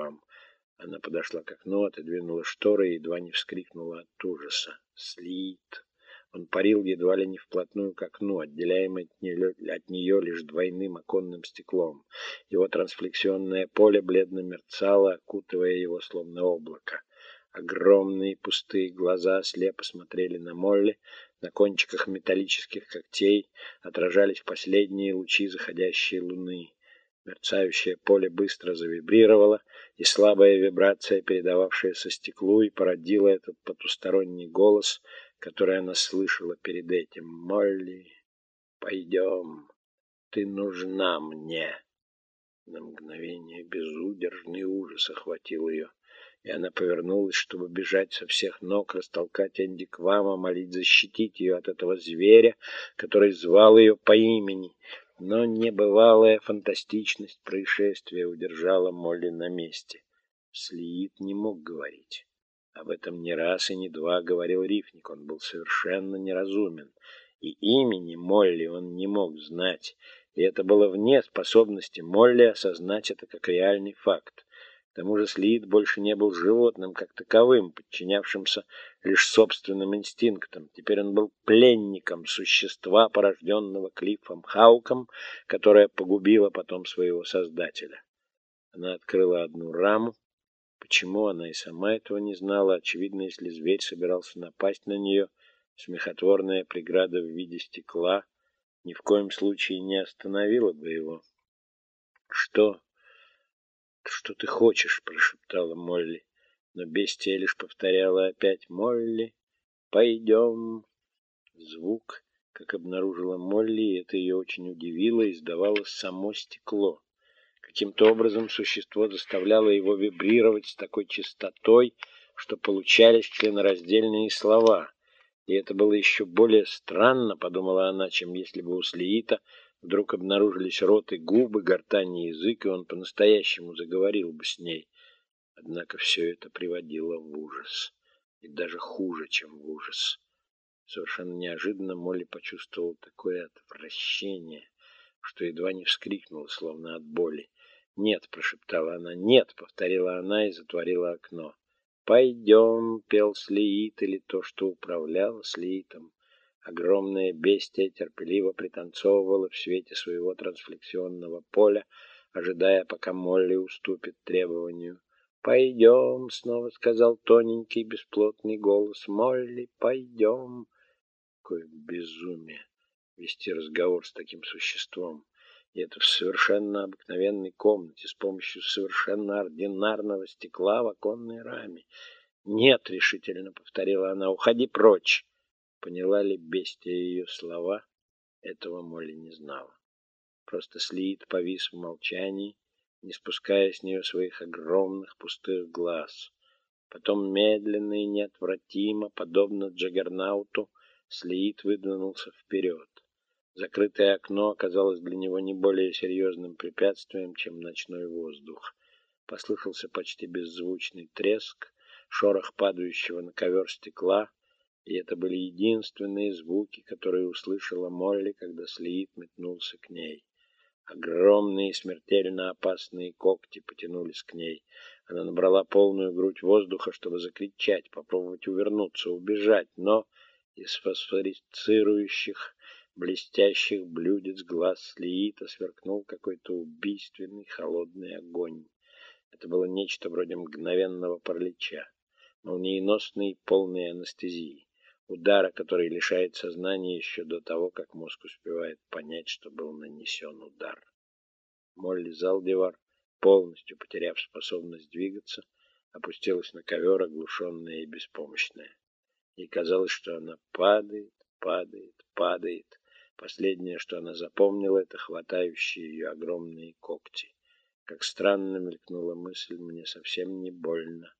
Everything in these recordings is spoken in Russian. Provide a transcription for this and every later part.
вам. Она подошла к окну, отодвинула шторы и едва не вскрикнула от ужаса. Слит. Он парил едва ли не вплотную к окну, отделяемый от нее, от нее лишь двойным оконным стеклом. Его трансфлексионное поле бледно мерцало, окутывая его словно облако. Огромные пустые глаза слепо смотрели на Молли, на кончиках металлических когтей отражались последние лучи заходящей луны. Мерцающее поле быстро завибрировало, и слабая вибрация, передававшаяся стеклу, и породила этот потусторонний голос, который она слышала перед этим. «Молли, пойдем, ты нужна мне!» На мгновение безудержный ужас охватил ее, и она повернулась, чтобы бежать со всех ног, растолкать Энди Квама, молить защитить ее от этого зверя, который звал ее по имени. Но небывалая фантастичность происшествия удержала Молли на месте. Слиит не мог говорить. Об этом не раз и не два говорил Рифник. Он был совершенно неразумен. И имени Молли он не мог знать. И это было вне способности Молли осознать это как реальный факт. К тому же Слиит больше не был животным как таковым, подчинявшимся лишь собственным инстинктам. Теперь он был пленником существа, порожденного Клиффом Хауком, которое погубило потом своего создателя. Она открыла одну раму. Почему она и сама этого не знала? Очевидно, если зверь собирался напасть на нее, смехотворная преграда в виде стекла ни в коем случае не остановила бы его. «Что?» «Что ты хочешь?» — прошептала Молли. Но бестия лишь повторяла опять «Молли, пойдем». Звук, как обнаружила Молли, это ее очень удивило, издавало само стекло. Каким-то образом существо заставляло его вибрировать с такой частотой, что получались членораздельные слова. И это было еще более странно, подумала она, чем если бы у Слиита Вдруг обнаружились рот и губы, гортань и язык, и он по-настоящему заговорил бы с ней. Однако все это приводило в ужас. И даже хуже, чем в ужас. Совершенно неожиданно Молли почувствовала такое отвращение, что едва не вскрикнула, словно от боли. «Нет», — прошептала она, — «нет», — повторила она и затворила окно. «Пойдем», — пел Слиит, или то, что управляло Слиитом. Огромное бестие терпеливо пританцовывало в свете своего трансфлексионного поля, ожидая, пока Молли уступит требованию. «Пойдем», — снова сказал тоненький бесплотный голос. «Молли, пойдем». Какое безумие вести разговор с таким существом. И это в совершенно обыкновенной комнате с помощью совершенно ординарного стекла в оконной раме. «Нет», — решительно повторила она, — «уходи прочь». Поняла ли бестия ее слова, этого Молли не знала. Просто Слиит повис в молчании, не спуская с нее своих огромных пустых глаз. Потом медленно и неотвратимо, подобно Джаггернауту, Слиит выдвинулся вперед. Закрытое окно оказалось для него не более серьезным препятствием, чем ночной воздух. Послышался почти беззвучный треск, шорох падающего на ковер стекла, и это были единственные звуки, которые услышала Молли, когда Слиит метнулся к ней. Огромные смертельно опасные когти потянулись к ней. Она набрала полную грудь воздуха, чтобы закричать, попробовать увернуться, убежать, но из фосфорицирующих, блестящих блюдец глаз Слиита сверкнул какой-то убийственный холодный огонь. Это было нечто вроде мгновенного паралича, молниеносной полной анестезии удара, который лишает сознания еще до того, как мозг успевает понять, что был нанесен удар. Молли Залдивар, полностью потеряв способность двигаться, опустилась на ковер, оглушенная и беспомощная. Ей казалось, что она падает, падает, падает. Последнее, что она запомнила, это хватающие ее огромные когти. Как странно мелькнула мысль, мне совсем не больно.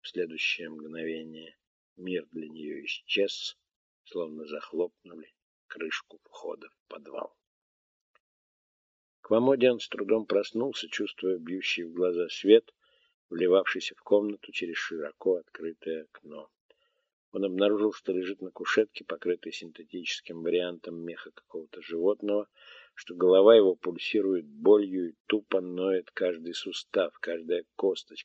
В следующее мгновение Мир для нее исчез, словно захлопнули крышку входа в подвал. Квамодиан с трудом проснулся, чувствуя бьющий в глаза свет, вливавшийся в комнату через широко открытое окно. Он обнаружил, что лежит на кушетке, покрытой синтетическим вариантом меха какого-то животного, что голова его пульсирует болью и тупо ноет каждый сустав, каждая косточка,